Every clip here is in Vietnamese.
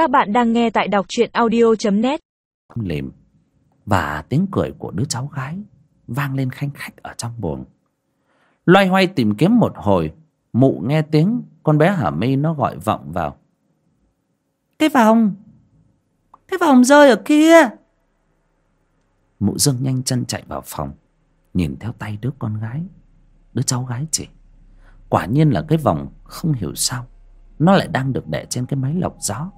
Các bạn đang nghe tại đọc truyện audio.net lìm và tiếng cười của đứa cháu gái vang lên khanh khách ở trong buồng. Loay hoay tìm kiếm một hồi, mụ nghe tiếng con bé hả My nó gọi vọng vào. Cái vòng cái vòng rơi ở kia? Mụ dâng nhanh chân chạy vào phòng, nhìn theo tay đứa con gái, đứa cháu gái chỉ quả nhiên là cái vòng không hiểu sao, nó lại đang được để trên cái máy lọc gió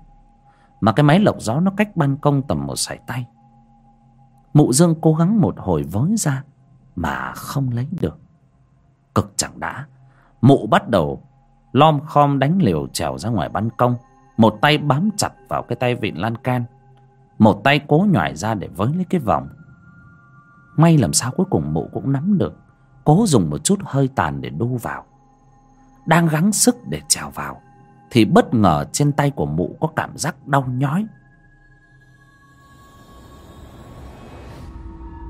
mà cái máy lọc gió nó cách ban công tầm một sải tay. Mụ dương cố gắng một hồi với ra mà không lấy được. Cực chẳng đã, mụ bắt đầu lom khom đánh liều trèo ra ngoài ban công. Một tay bám chặt vào cái tay vịn lan can. Một tay cố nhoài ra để với lấy cái vòng. May làm sao cuối cùng mụ cũng nắm được. Cố dùng một chút hơi tàn để đu vào. Đang gắng sức để trèo vào thì bất ngờ trên tay của mụ có cảm giác đau nhói.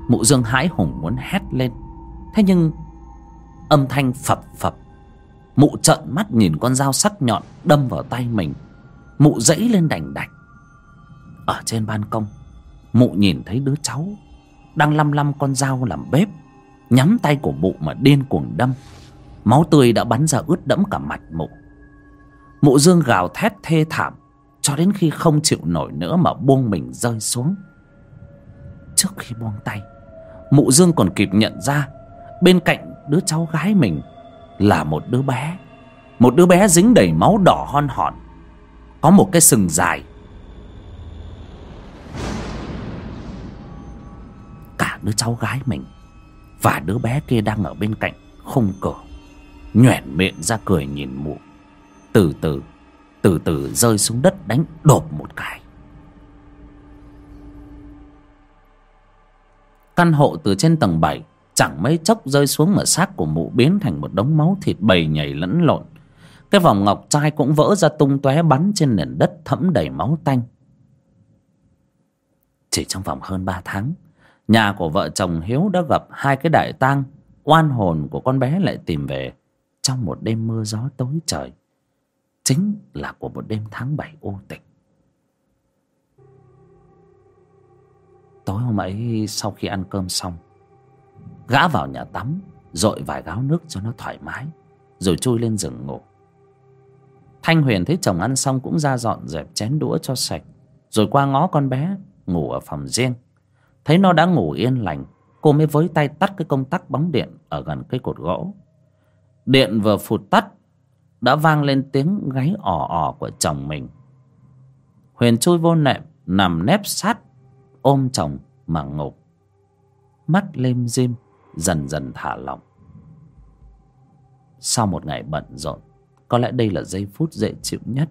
Mụ dương hãi hùng muốn hét lên. Thế nhưng, âm thanh phập phập. Mụ trợn mắt nhìn con dao sắc nhọn đâm vào tay mình. Mụ dẫy lên đành đạch. Ở trên ban công, mụ nhìn thấy đứa cháu đang lăm lăm con dao làm bếp, nhắm tay của mụ mà điên cuồng đâm. Máu tươi đã bắn ra ướt đẫm cả mặt mụ mụ dương gào thét thê thảm, cho đến khi không chịu nổi nữa mà buông mình rơi xuống. Trước khi buông tay mụ dương còn kịp nhận ra, bên cạnh đứa cháu gái mình là một đứa bé. Một đứa bé dính đầy máu đỏ hon hòn, có một cái sừng dài. Cả đứa cháu gái mình và đứa bé kia đang ở bên cạnh khung cửa, nhoẻn miệng ra cười nhìn mụ từ từ từ từ rơi xuống đất đánh đột một cái. Căn hộ từ trên tầng bảy, chẳng mấy chốc rơi xuống mà xác của mụ biến thành một đống máu thịt bầy nhảy lẫn lộn. Cái vòng ngọc trai cũng vỡ ra tung tóe bắn trên nền đất thẫm đầy máu tanh. Chỉ trong vòng hơn ba tháng, nhà của vợ chồng hiếu đã gặp hai cái đại tang, oan hồn của con bé lại tìm về trong một đêm mưa gió tối trời chính là của một đêm tháng bảy ô tịch. Tối hôm ấy, sau khi ăn cơm xong, gã vào nhà tắm, dội vài gáo nước cho nó thoải mái, rồi chui lên giường ngủ. Thanh huyền thấy chồng ăn xong cũng ra dọn dẹp chén đũa cho sạch, rồi qua ngó con bé ngủ ở phòng riêng. Thấy nó đã ngủ yên lành, cô mới với tay tắt cái công tắc bóng điện ở gần cây cột gỗ. Điện vừa phụt tắt đã vang lên tiếng gáy ỏ ỏ của chồng mình. Huyền chui vô nệm nằm nép sát ôm chồng mà ngục, mắt lim dim dần dần thả lỏng. Sau một ngày bận rộn có lẽ đây là giây phút dễ chịu nhất.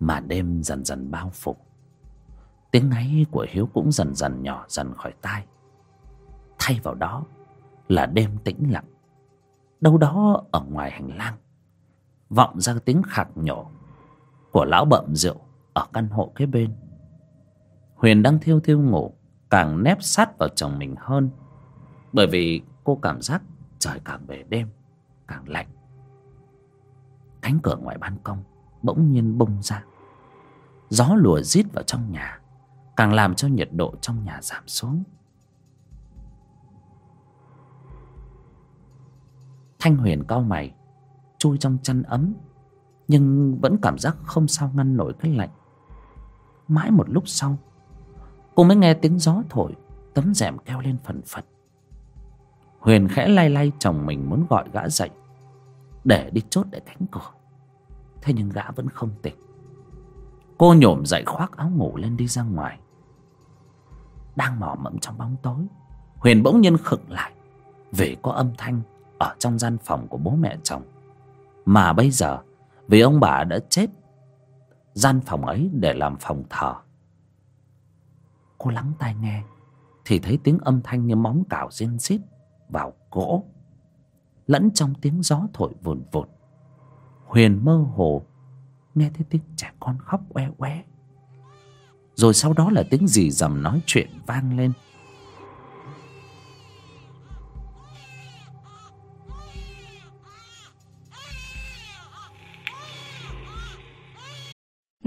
Mà đêm dần dần bao phủ. Tiếng ngáy của hiếu cũng dần dần nhỏ dần khỏi tai. Thay vào đó là đêm tĩnh lặng. Đâu đó ở ngoài hành lang, vọng ra tiếng khạc nhổ của lão bậm rượu ở căn hộ kế bên. Huyền đang thiêu thiêu ngủ, càng nép sát vào chồng mình hơn, bởi vì cô cảm giác trời càng về đêm, càng lạnh. Cánh cửa ngoài ban công bỗng nhiên bung ra. Gió lùa rít vào trong nhà, càng làm cho nhiệt độ trong nhà giảm xuống. Thanh huyền cao mày, chui trong chăn ấm, nhưng vẫn cảm giác không sao ngăn nổi cái lạnh. Mãi một lúc sau, cô mới nghe tiếng gió thổi, tấm rèm keo lên phần phật. Huyền khẽ lay lay, chồng mình muốn gọi gã dậy, để đi chốt để cánh cửa. Thế nhưng gã vẫn không tỉnh. Cô nhổm dậy khoác áo ngủ lên đi ra ngoài. Đang mò mẫm trong bóng tối, huyền bỗng nhiên khựng lại, vì có âm thanh ở trong gian phòng của bố mẹ chồng. Mà bây giờ, vì ông bà đã chết, gian phòng ấy để làm phòng thờ. Cô lắng tai nghe, thì thấy tiếng âm thanh như móng cào xiên xít vào gỗ, lẫn trong tiếng gió thổi vùn vụt. Huyền mơ hồ, nghe thấy tiếng trẻ con khóc oe oe. Rồi sau đó là tiếng gì dầm nói chuyện vang lên.